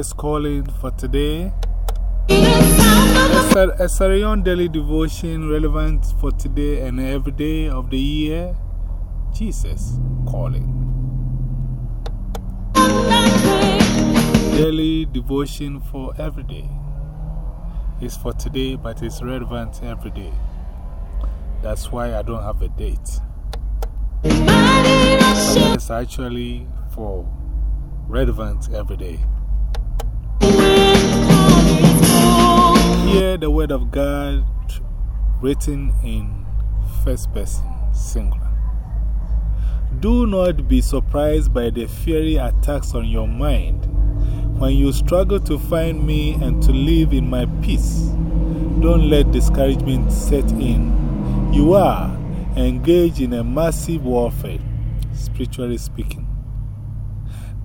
Calling for today. A Sarah Young daily devotion relevant for today and every day of the year. Jesus calling. Daily devotion for every day is for today, but it's relevant every day. That's why I don't have a date. It's actually for relevant every day. Hear the word of God written in first person, singular. Do not be surprised by the fiery attacks on your mind when you struggle to find me and to live in my peace. Don't let discouragement set in. You are engaged in a massive warfare, spiritually speaking.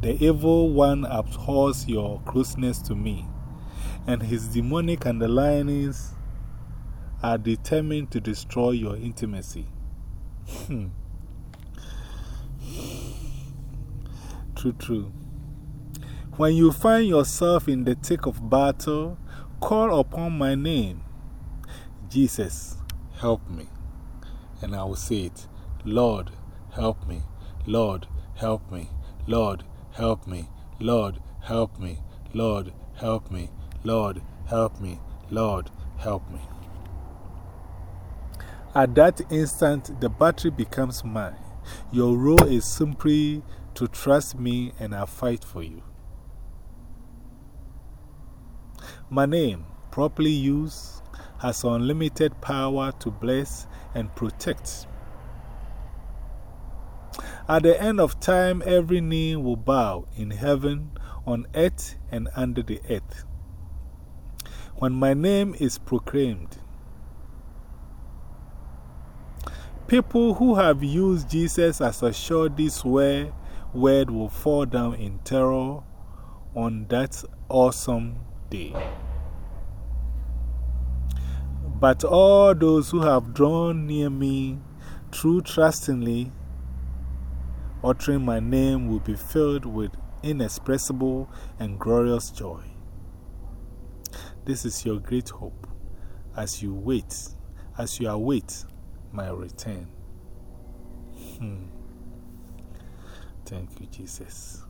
The evil one abhors your closeness to me, and his demonic underlinings are determined to destroy your intimacy. Hmm. true, true. When you find yourself in the thick of battle, call upon my name. Jesus, help me. And I will say it Lord, help me. Lord, help me. Lord, help me. Lord, help me. Lord, help me. Lord, help me. Lord, help me. At that instant, the battery becomes mine. Your role is simply to trust me and I'll fight for you. My name, properly used, has unlimited power to bless and protect. At the end of time, every knee will bow in heaven, on earth, and under the earth. When my name is proclaimed, people who have used Jesus as a surety swear word will fall down in terror on that awesome day. But all those who have drawn near me through trustingly uttering my name will be filled with inexpressible and glorious joy. This is your great hope as you wait, as you await my return. Hmm. Thank you, Jesus.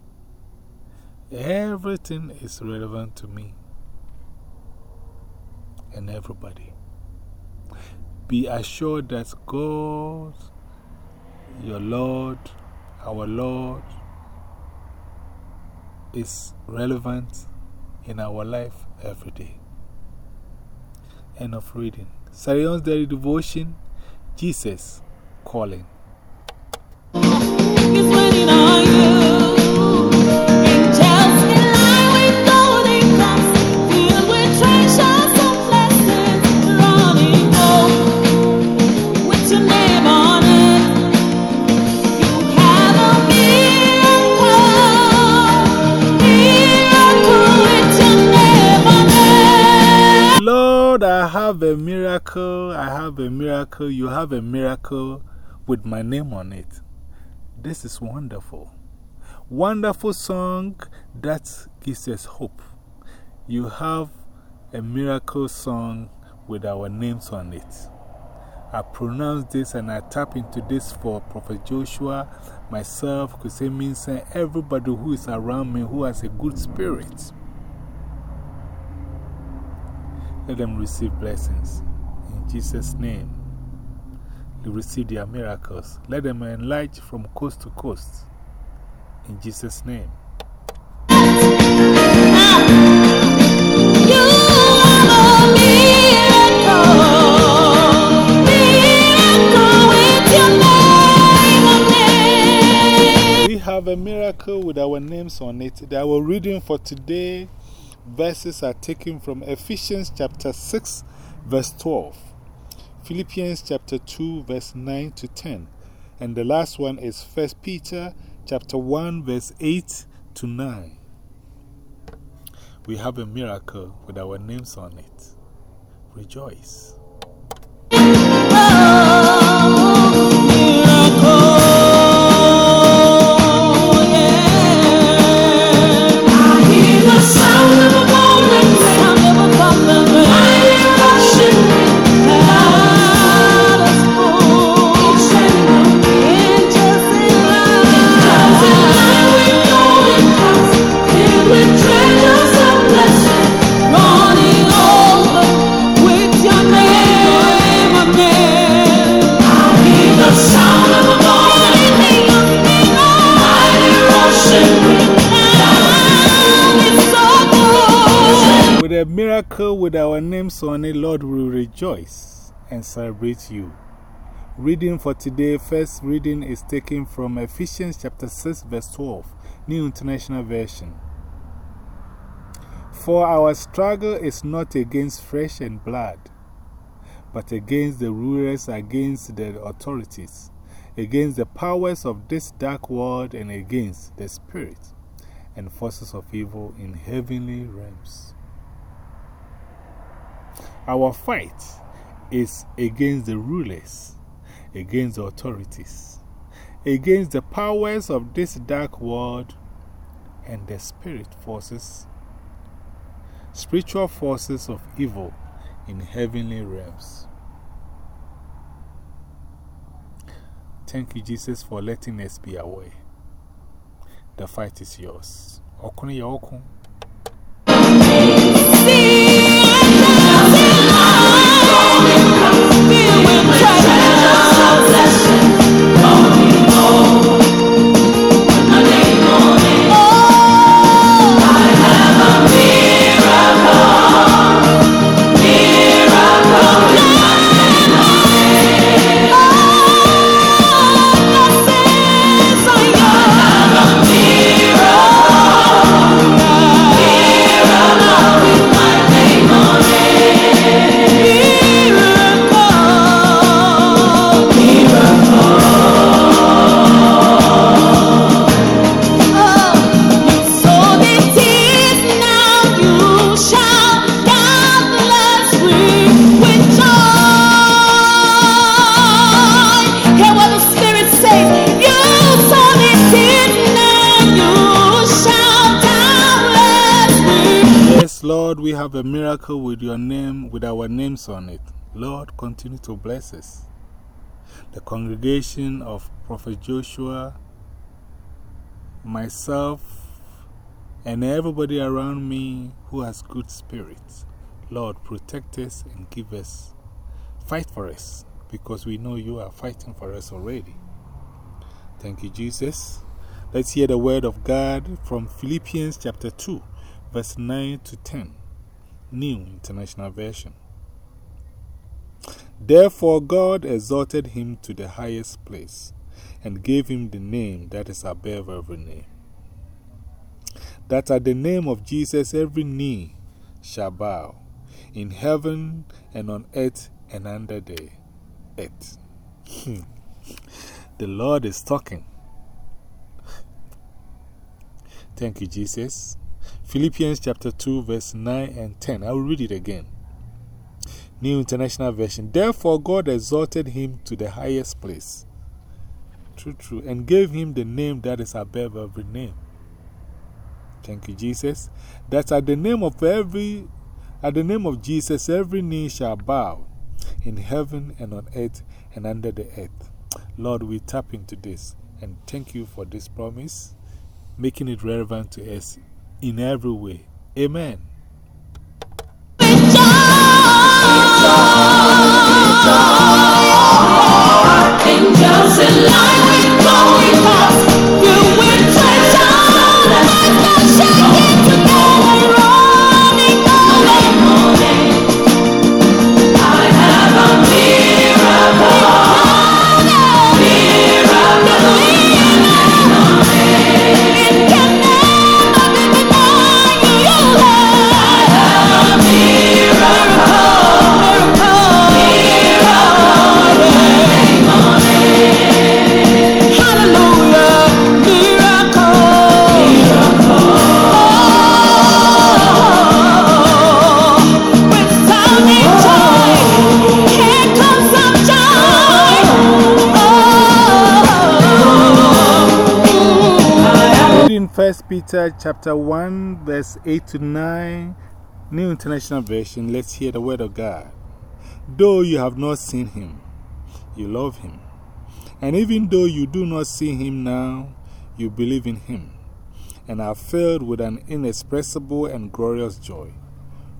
Everything is relevant to me and everybody. Be assured that God, your Lord, our Lord, is relevant in our life every day. End of reading. Sarah Young's Daily Devotion Jesus Calling. I have a miracle. I have a miracle. You have a miracle with my name on it. This is wonderful. Wonderful song that gives us hope. You have a miracle song with our names on it. I pronounce this and I tap into this for Prophet Joshua, myself, Kusemin, and everybody who is around me who has a good spirit. Let them receive blessings. In Jesus' name, they receive their miracles. Let them enlarge from coast to coast. In Jesus' name. We have a miracle with our names on it. That our reading for today verses are taken from Ephesians chapter 6, verse 12, Philippians chapter 2, verse 9 to 10, and the last one is 1 Peter chapter 1, verse 8 to 9. We have a miracle with our names on it. Rejoice. It, Lord, will rejoice and celebrate you. Reading for today, first reading is taken from Ephesians chapter 6, verse 12, New International Version. For our struggle is not against flesh and blood, but against the rulers, against the authorities, against the powers of this dark world, and against the spirits and forces of evil in heavenly realms. Our fight is against the rulers against the authorities, against the powers of this dark world and the spirit forces, spiritual forces of evil in heavenly realms. Thank you, Jesus, for letting us be aware. The fight is yours. Lord, we have a miracle with your name, with our names on it. Lord, continue to bless us. The congregation of Prophet Joshua, myself, and everybody around me who has good spirits. Lord, protect us and give us, fight for us, because we know you are fighting for us already. Thank you, Jesus. Let's hear the word of God from Philippians chapter 2 verse 9 to 10, New International Version. Therefore, God exalted him to the highest place and gave him the name that is above every name. That at the name of Jesus every knee shall bow, in heaven and on earth and under the earth. the Lord is talking. Thank you, Jesus. Philippians chapter 2, verse 9 and 10. I will read it again. New International Version. Therefore, God exalted him to the highest place. True, true. And gave him the name that is above every name. Thank you, Jesus. That at the name of every, at the name of Jesus, every knee shall bow in heaven and on earth and under the earth. Lord, we tap into this and thank you for this promise, making it relevant to us in every way. Amen. Angels line, Peter chapter 1, verse 8 to 9, New International Version. Let's hear the word of God. Though you have not seen him, you love him. And even though you do not see him now, you believe in him and are filled with an inexpressible and glorious joy.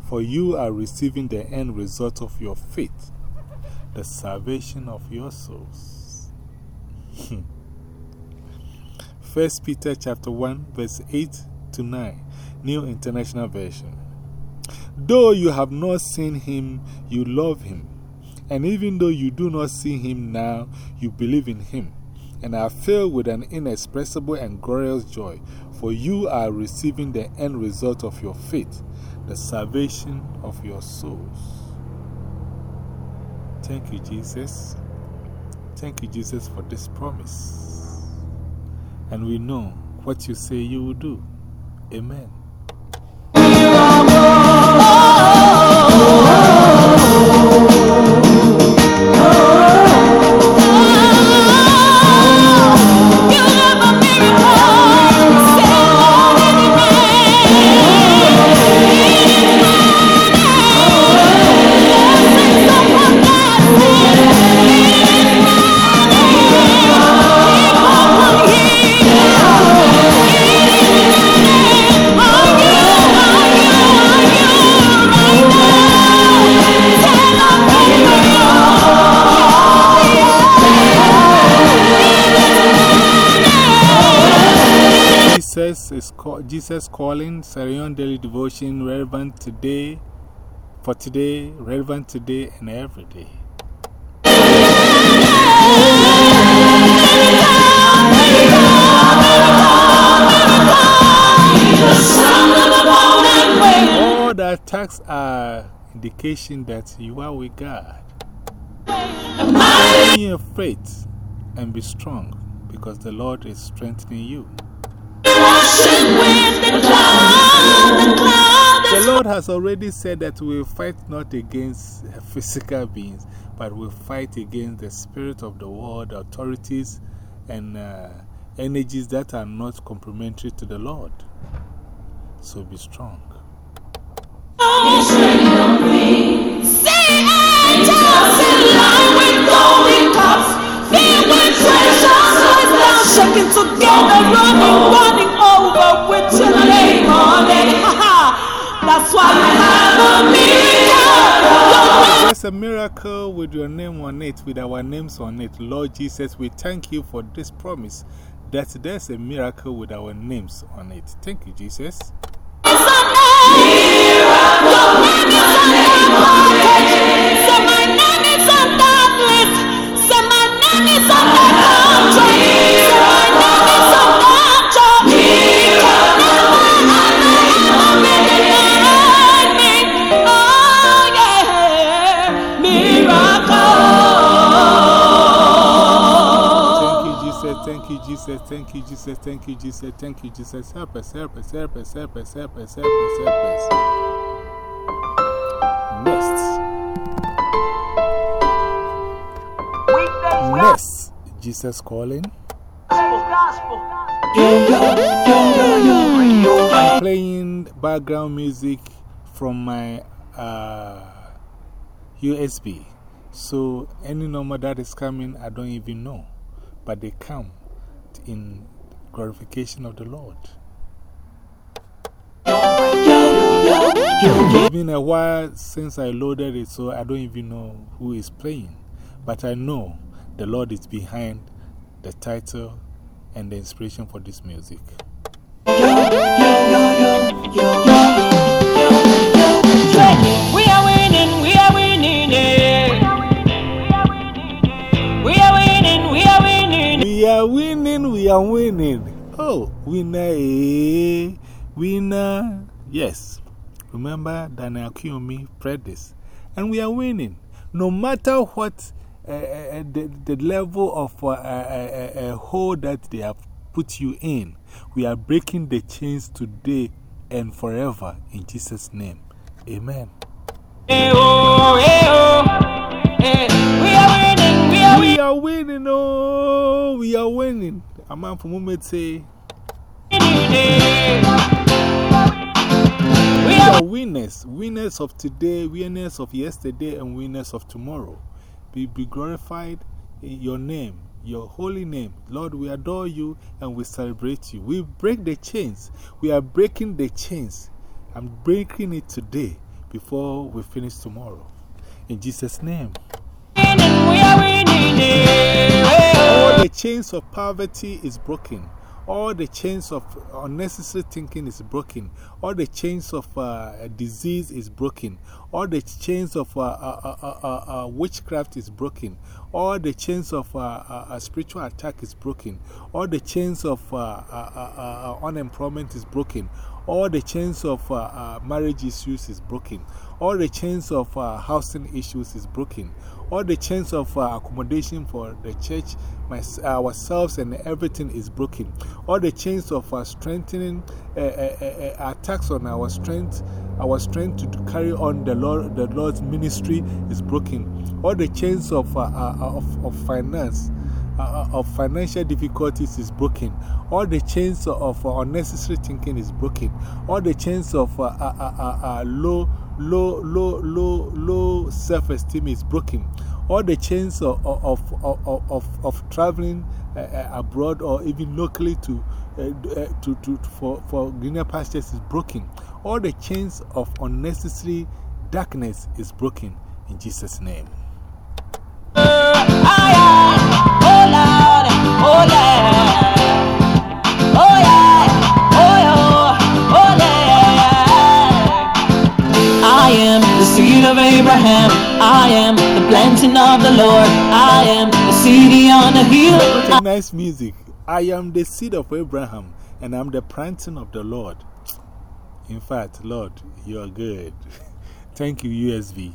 For you are receiving the end result of your faith, the salvation of your souls. 1 Peter chapter 1, verse 8 to 9, New International Version. Though you have not seen him, you love him. And even though you do not see him now, you believe in him and are filled with an inexpressible and glorious joy, for you are receiving the end result of your faith, the salvation of your souls. Thank you, Jesus. Thank you, Jesus, for this promise. And we know what you say you will do. Amen. Jesus calling Sarah Young Daily Devotion relevant today, for today, relevant today, and every day. All the attacks are indication that you are with God. Be afraid and be strong because the Lord is strengthening you. The Lord has already said that we fight not against physical beings, but we fight against the spirit of the world, authorities, and uh, energies that are not complementary to the Lord. So be strong. shaking together, running, running over with your name on it. That's why we have a miracle. There's a miracle with your name on it, with our names on it. Lord Jesus, we thank you for this promise that there's a miracle with our names on it. Thank you, Jesus. Thank you, Jesus. Thank you, Jesus. Thank you, Jesus. Thank you, Jesus. Help us, help us, help us, help us, help us, help us, help us. Next. Next. Jesus calling. I'm playing background music from my uh, USB. So any number that is coming, I don't even know. But they come in glorification of the Lord. It's been a while since I loaded it, so I don't even know who is playing. But I know the Lord is behind the title and the inspiration for this music. We are winning, we are winning. Oh, winner, eh? Winner. Yes. Remember, Daniel Kiyomi prayed this. And we are winning. No matter what uh, uh, the, the level of uh, a hole that they have put you in, we are breaking the chains today and forever in Jesus' name. Amen. Hey, oh, hey, oh. Hey, we are winning, we are, we are winning, oh, we are winning. A man from Mumet say, We are winners, winners of today, winners of yesterday, and winners of tomorrow. Be, be glorified in your name, your holy name. Lord, we adore you and we celebrate you. We break the chains. We are breaking the chains. I'm breaking it today before we finish tomorrow. In Jesus' name. All the chains of poverty is broken. All the chains of unnecessary thinking is broken. All the chains of uh, disease is broken. All the chains of uh, uh, witchcraft is broken. All the chains of spiritual attack is broken. All the chains of unemployment is broken. All the chains of marriage issues is broken. All the chains of housing issues is broken all the chains of uh, accommodation for the church, my, ourselves, and everything is broken. All the chains of uh, strengthening uh, uh, uh, attacks on our strength, our strength to carry on the, Lord, the Lord's ministry is broken. All the chains of, of, of finance. of financial difficulties is broken. All the chains of unnecessary thinking is broken. All the chains of low low, low, low, low self esteem is broken. All the chains of, of, of, of, of traveling uh, abroad or even locally to, uh, to, to, for, for greener pastures is broken. All the chains of unnecessary darkness is broken in Jesus' name. Of Abraham. I am the planting of the Lord. I am the city on the hill. What nice music. I am the seed of Abraham, and I'm the planting of the Lord. In fact, Lord, you are good. Thank you, USB.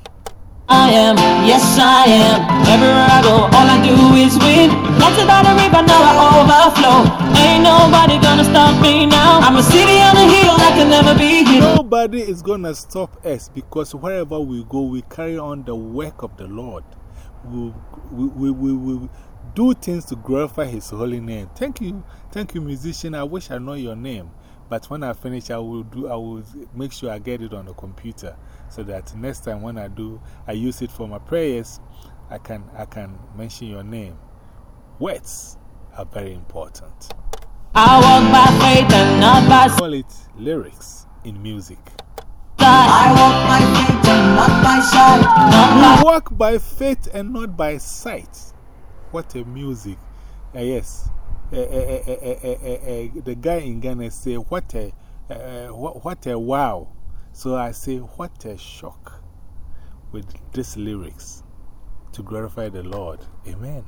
I am, yes I am. Everywhere I go, all I do is win. That's about a river, now I overflow. Ain't nobody gonna stop me now. I'm a city on a hill that can never be hid. Nobody is gonna stop us because wherever we go, we carry on the work of the Lord. We, we, we, we, we do things to glorify His holy name. Thank you, thank you, musician. I wish I know your name. But when I finish, I will, do, I will make sure I get it on the computer so that next time when I do, I use it for my prayers, I can, I can mention your name. Words are very important. I walk by faith and not by Call it lyrics in music. I walk by faith and not by sight. Not by walk by faith and not by sight. What a music. Uh, yes. Uh, uh, the guy in Ghana say, What a, what, what a wow. So I say, what a shock with these lyrics to glorify the Lord. Amen.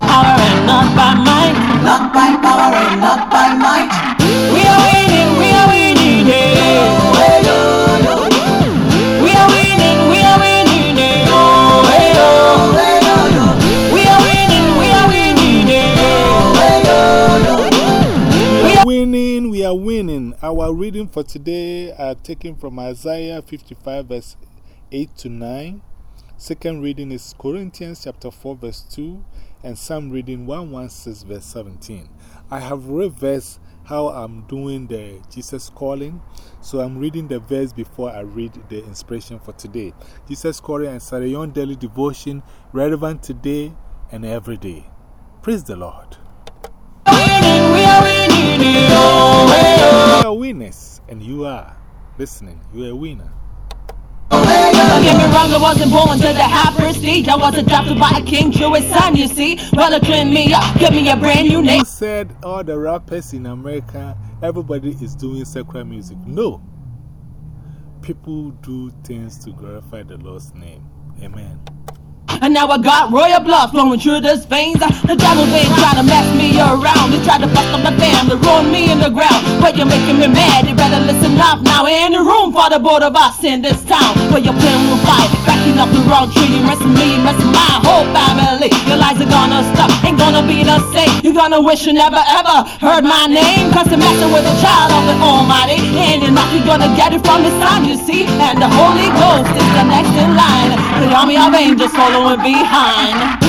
Power and not by might, not by power and not by might. We are winning, we are winning, yeah. Our reading for today are taken from Isaiah 55, verse 8 to 9. Second reading is Corinthians chapter 4, verse 2, and Psalm reading 116, verse 17. I have reversed how I'm doing the Jesus calling, so I'm reading the verse before I read the inspiration for today. Jesus calling and Sarah Young daily devotion relevant today and every day. Praise the Lord. You are winners, and you are listening. You are a winner. Don't get me wrong, I wasn't born to the prestige. I was adopted by a king, Jewish son, you see. Brother, clean me up, give me a brand new name. Who said all the rappers in America, everybody is doing secular music? No. People do things to glorify the Lord's name. Amen. And now I got royal blood flowing through these veins. The devil been trying to mess me around. They tried to fuck up my family, ruin me in the ground. But you're making me mad. You better listen up now. In the room for the both of us in this town. Where you're playing with fire, backing up the wrong tree. Messing me, messing my whole family. Your lies are gonna stop, ain't gonna be the same. You're gonna wish you never ever heard my name. Cause you're messing with a child of the Almighty. And you're not gonna get it from the sun, you see. And the Holy Ghost is the next in line. The army of angels following behind.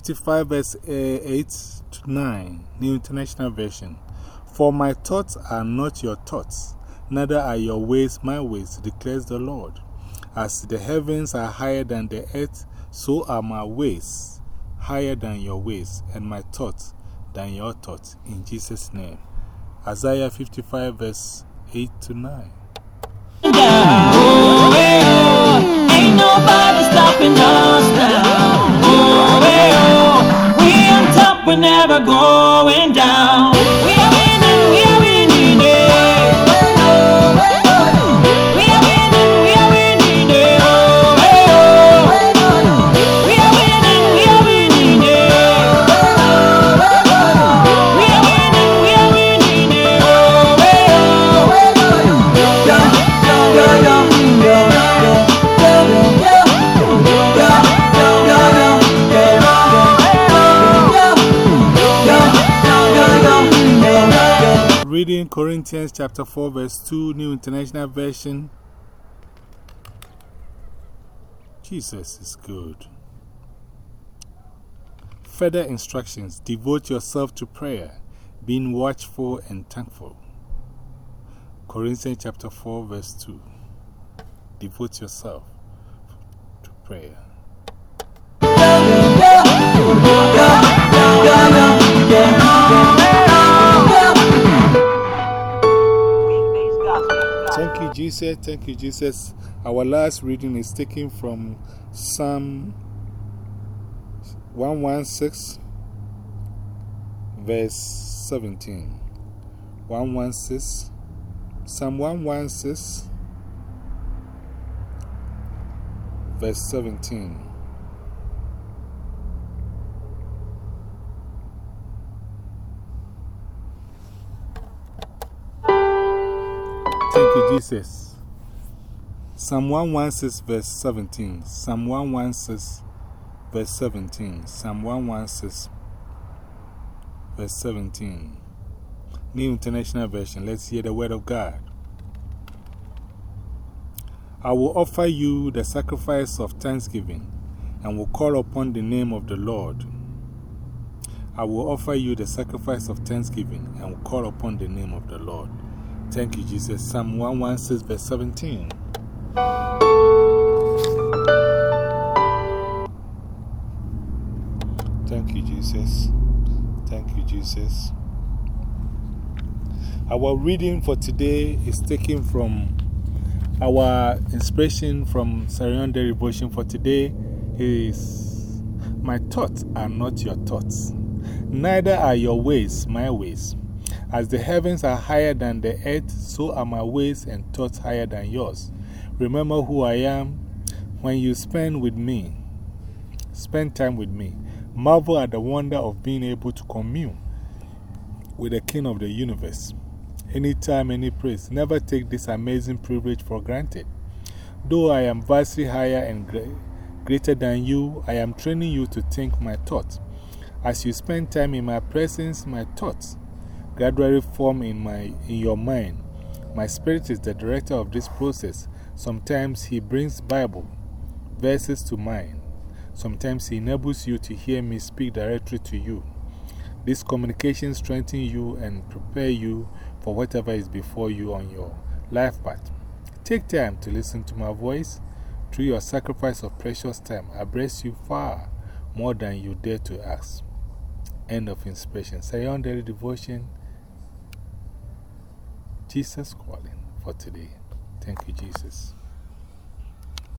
55, verse eh, 8 to 9, New International Version. For my thoughts are not your thoughts, neither are your ways my ways, declares the Lord. As the heavens are higher than the earth, so are my ways higher than your ways, and my thoughts than your thoughts. In Jesus' name. Isaiah 55, verse 8 to 9. Ain't nobody stopping us now. We're never going down. Reading Corinthians chapter 4, verse 2, New International Version. Jesus is good. Further instructions Devote yourself to prayer, being watchful and thankful. Corinthians chapter 4, verse 2. Devote yourself to prayer. Thank you, Jesus. Thank you, Jesus. Our last reading is taken from Psalm 116, verse 17. 116, Psalm 116, verse 17. Thank you, Jesus. Psalm 116, verse 17. Psalm 116, verse 17. Psalm 116, verse 17. New International Version. Let's hear the word of God. I will offer you the sacrifice of thanksgiving and will call upon the name of the Lord. I will offer you the sacrifice of thanksgiving and will call upon the name of the Lord. Thank you, Jesus. Psalm 116, verse 17. Thank you, Jesus. Thank you, Jesus. Our reading for today is taken from our inspiration from Sarah devotion for today is My thoughts are not your thoughts, neither are your ways my ways. As the heavens are higher than the earth, so are my ways and thoughts higher than yours. Remember who I am when you spend with me. Spend time with me. Marvel at the wonder of being able to commune with the King of the universe. Anytime, any place. Never take this amazing privilege for granted. Though I am vastly higher and greater than you, I am training you to think my thoughts. As you spend time in my presence, my thoughts gradually form in, my, in your mind. My spirit is the director of this process. Sometimes he brings Bible verses to mind. Sometimes he enables you to hear me speak directly to you. This communication strengthens you and prepare you for whatever is before you on your life path. Take time to listen to my voice. Through your sacrifice of precious time, I bless you far more than you dare to ask. End of inspiration. Sarah Young Daily Devotion. Jesus calling for today. Thank you, Jesus.